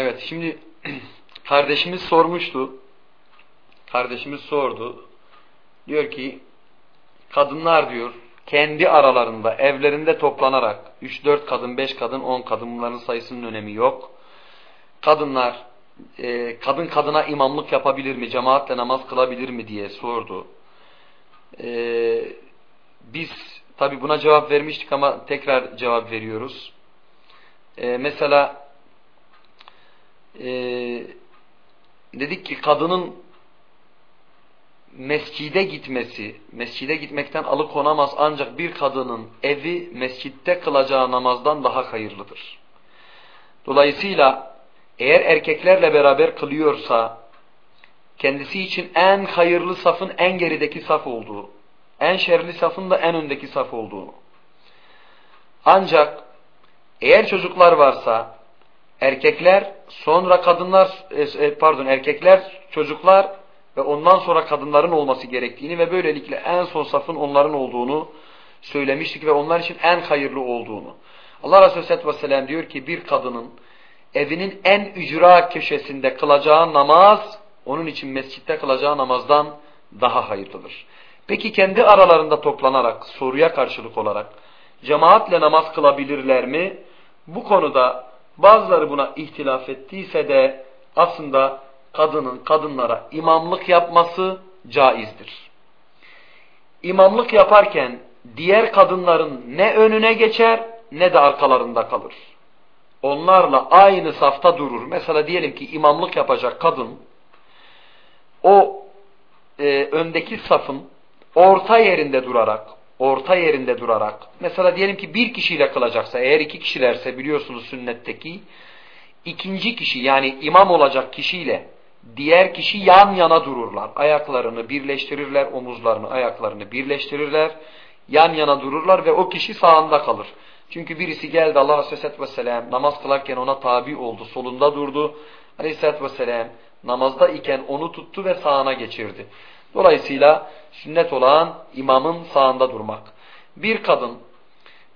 Evet şimdi kardeşimiz sormuştu. Kardeşimiz sordu. Diyor ki kadınlar diyor kendi aralarında evlerinde toplanarak 3-4 kadın 5 kadın 10 kadın bunların sayısının önemi yok. Kadınlar e, kadın kadına imamlık yapabilir mi? Cemaatle namaz kılabilir mi diye sordu. E, biz tabi buna cevap vermiştik ama tekrar cevap veriyoruz. E, mesela e, dedik ki kadının mescide gitmesi, mescide gitmekten alıkonamaz ancak bir kadının evi mescitte kılacağı namazdan daha hayırlıdır. Dolayısıyla eğer erkeklerle beraber kılıyorsa kendisi için en hayırlı safın en gerideki saf olduğu, en şerli safın da en öndeki saf olduğunu. Ancak eğer çocuklar varsa erkekler sonra kadınlar e, e, pardon erkekler çocuklar ve ondan sonra kadınların olması gerektiğini ve böylelikle en son safın onların olduğunu söylemiştik ve onlar için en hayırlı olduğunu. Allah Resulü Aleyhisselatü Vesselam diyor ki bir kadının evinin en ücra köşesinde kılacağı namaz onun için mescitte kılacağı namazdan daha hayırlıdır. Peki kendi aralarında toplanarak soruya karşılık olarak cemaatle namaz kılabilirler mi? Bu konuda bazıları buna ihtilaf ettiyse de aslında kadının kadınlara imamlık yapması caizdir. İmamlık yaparken diğer kadınların ne önüne geçer ne de arkalarında kalır. Onlarla aynı safta durur. Mesela diyelim ki imamlık yapacak kadın o e, öndeki safın orta yerinde durarak orta yerinde durarak mesela diyelim ki bir kişiyle kılacaksa eğer iki kişilerse biliyorsunuz sünnetteki ikinci kişi yani imam olacak kişiyle diğer kişi yan yana dururlar. Ayaklarını birleştirirler, omuzlarını, ayaklarını birleştirirler. Yan yana dururlar ve o kişi sağında kalır. Çünkü birisi geldi Allah Aleyhisselatü Vesselam namaz kılarken ona tabi oldu. Solunda durdu. Aleyhisselatü Vesselam namazda iken onu tuttu ve sağına geçirdi. Dolayısıyla sünnet olan imamın sağında durmak. Bir kadın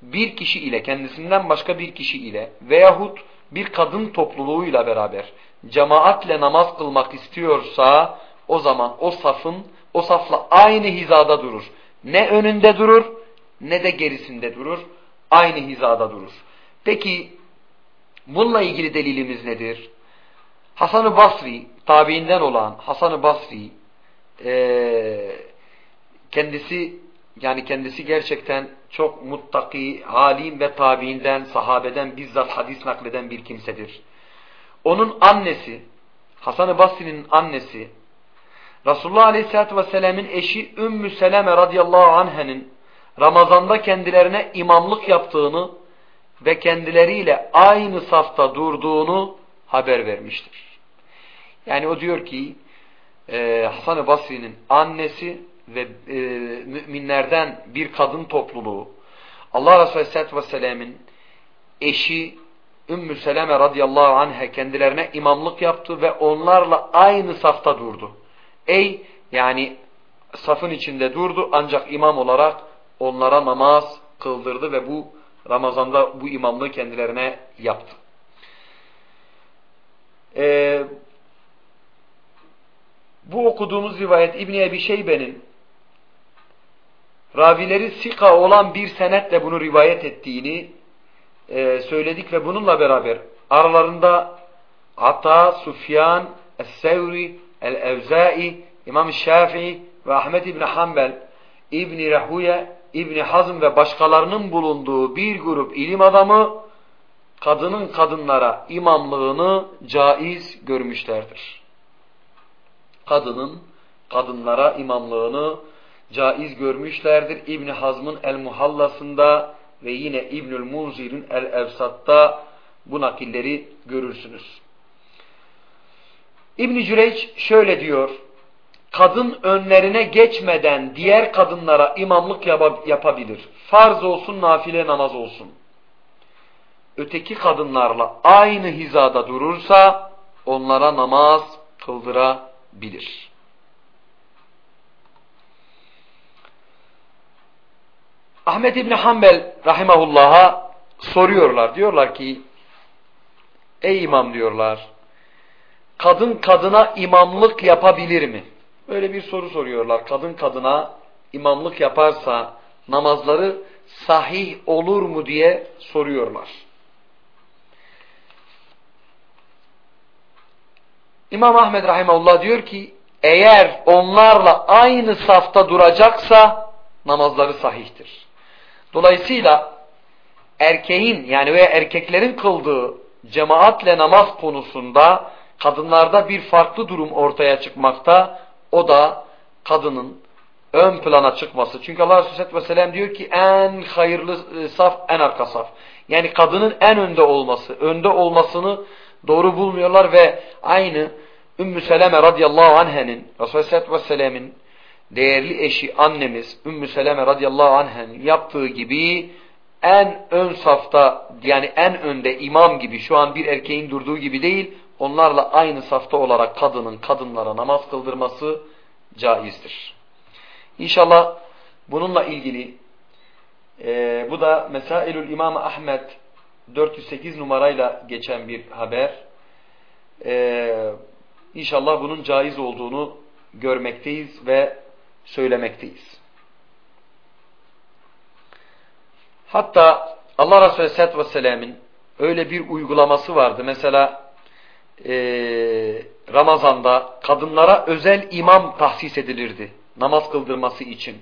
bir kişi ile kendisinden başka bir kişi ile veyahut bir kadın topluluğuyla beraber cemaatle namaz kılmak istiyorsa o zaman o safın o safla aynı hizada durur. Ne önünde durur ne de gerisinde durur. Aynı hizada durur. Peki bununla ilgili delilimiz nedir? Hasan-ı Basri tabiinden olan Hasan-ı Basri e, kendisi yani kendisi gerçekten çok muttaki, alim ve tabiinden, sahabeden bizzat hadis nakleden bir kimsedir. Onun annesi, Hasan-ı Basri'nin annesi, Resulullah Aleyhisselatü Vesselam'ın eşi Ümmü Seleme radıyallahu anhe'nin Ramazan'da kendilerine imamlık yaptığını ve kendileriyle aynı safta durduğunu haber vermiştir. Yani o diyor ki e, Hasan-ı Basri'nin annesi ve e, müminlerden bir kadın topluluğu Allah Resulü Aleyhisselatü Vesselam'ın eşi Ümmü Seleme radıyallahu anh'e kendilerine imamlık yaptı ve onlarla aynı safta durdu. Ey yani safın içinde durdu ancak imam olarak onlara namaz kıldırdı ve bu Ramazan'da bu imamlığı kendilerine yaptı. Ee, bu okuduğumuz rivayet İbni Ebi Şeybe'nin ravileri sika olan bir senetle bunu rivayet ettiğini e, söyledik ve bununla beraber aralarında Ata, Sufyan, Es-Sevri, El-Evzai, İmam Şafii ve Ahmet İbni Hanbel, İbni Rahuye, İbni Hazm ve başkalarının bulunduğu bir grup ilim adamı kadının kadınlara imamlığını caiz görmüşlerdir. Kadının kadınlara imamlığını caiz görmüşlerdir. İbni Hazm'ın El-Muhallasında ve yine İbnül Munzir'in El-Evsat'ta bu nakilleri görürsünüz. İbn Cüreyç şöyle diyor. Kadın önlerine geçmeden diğer kadınlara imamlık yapabilir. Farz olsun, nafile namaz olsun. Öteki kadınlarla aynı hizada durursa onlara namaz kıldırabilir. Ahmet İbni Hanbel rahimahullah'a soruyorlar. Diyorlar ki Ey imam diyorlar. Kadın kadına imamlık yapabilir mi? Böyle bir soru soruyorlar. Kadın kadına imamlık yaparsa namazları sahih olur mu diye soruyorlar. İmam Ahmed Rahimahullah diyor ki eğer onlarla aynı safta duracaksa namazları sahihtir. Dolayısıyla erkeğin yani veya erkeklerin kıldığı cemaatle namaz konusunda kadınlarda bir farklı durum ortaya çıkmakta. O da kadının ön plana çıkması. Çünkü Allah Resulü Aleyhisselatü Vesselam diyor ki en hayırlı e, saf en arka saf. Yani kadının en önde olması, önde olmasını doğru bulmuyorlar ve aynı Ümmü Seleme radıyallahu anhenin Resulü Aleyhisselatü değerli eşi annemiz Ümmü Seleme radıyallahu anhenin yaptığı gibi en ön safta yani en önde imam gibi şu an bir erkeğin durduğu gibi değil onlarla aynı safta olarak kadının kadınlara namaz kıldırması caizdir. İnşallah bununla ilgili e, bu da Mesailül İmam Ahmet 408 numarayla geçen bir haber. E, İnşallah bunun caiz olduğunu görmekteyiz ve söylemekteyiz. Hatta Allah Resulü Aleyhisselatü Vesselam'ın öyle bir uygulaması vardı. Mesela e, Ramazan'da kadınlara özel imam tahsis edilirdi. Namaz kıldırması için.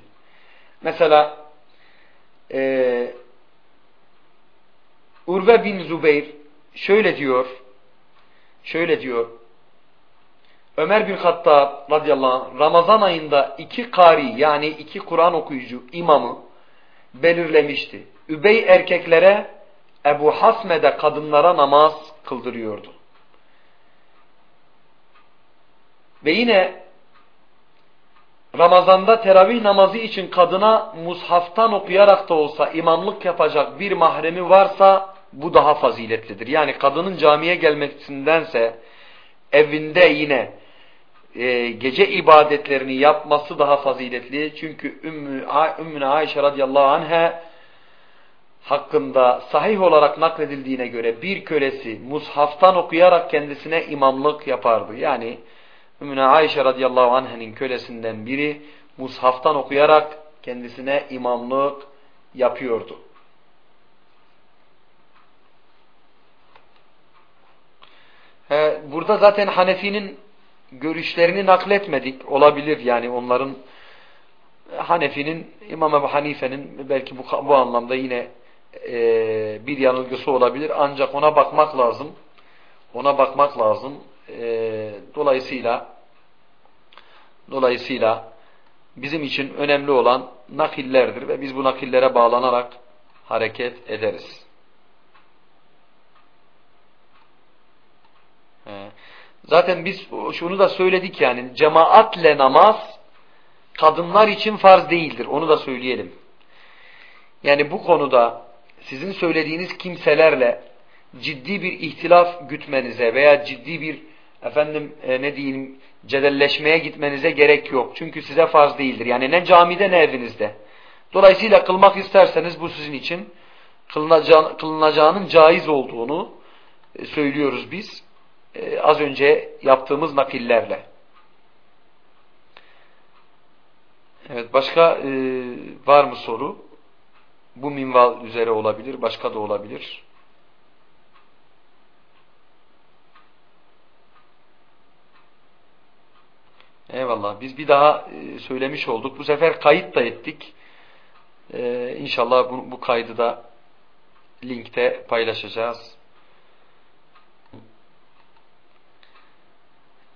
Mesela e, Urve bin Zubeyr şöyle diyor, şöyle diyor, Ömer bin Hattab radıyallahu anh Ramazan ayında iki kari yani iki Kur'an okuyucu imamı belirlemişti. Übey erkeklere Ebu Hasme'de kadınlara namaz kıldırıyordu. Ve yine Ramazanda teravih namazı için kadına mushaftan okuyarak da olsa imamlık yapacak bir mahremi varsa bu daha faziletlidir. Yani kadının camiye gelmesindense evinde yine e, gece ibadetlerini yapması daha faziletli. Çünkü Ümmü, Ümmüne Ayşe radıyallahu anh'a hakkında sahih olarak nakledildiğine göre bir kölesi mushaftan okuyarak kendisine imamlık yapardı. Yani Ümmüne Ayşe radıyallahu anh'ın kölesinden biri mushaftan okuyarak kendisine imamlık yapıyordu. Burada zaten Hanefi'nin görüşlerini nakletmedik. Olabilir yani onların Hanefi'nin, İmam Ebu Hanife'nin belki bu, bu anlamda yine e, bir yanılgısı olabilir. Ancak ona bakmak lazım. Ona bakmak lazım. E, dolayısıyla dolayısıyla bizim için önemli olan nakillerdir ve biz bu nakillere bağlanarak hareket ederiz. Zaten biz şunu da söyledik yani cemaatle namaz kadınlar için farz değildir. Onu da söyleyelim. Yani bu konuda sizin söylediğiniz kimselerle ciddi bir ihtilaf gütmenize veya ciddi bir efendim e, ne diyeyim cedelleşmeye gitmenize gerek yok. Çünkü size farz değildir. Yani ne camide ne evinizde. Dolayısıyla kılmak isterseniz bu sizin için kılınacağının caiz olduğunu e, söylüyoruz biz e, az önce yaptığımız nakillerle. Evet başka e, var mı soru? Bu minval üzere olabilir, başka da olabilir. Eyvallah. Biz bir daha e, söylemiş olduk. Bu sefer kayıt da ettik. Ee, inşallah bu, bu kaydı da linkte paylaşacağız.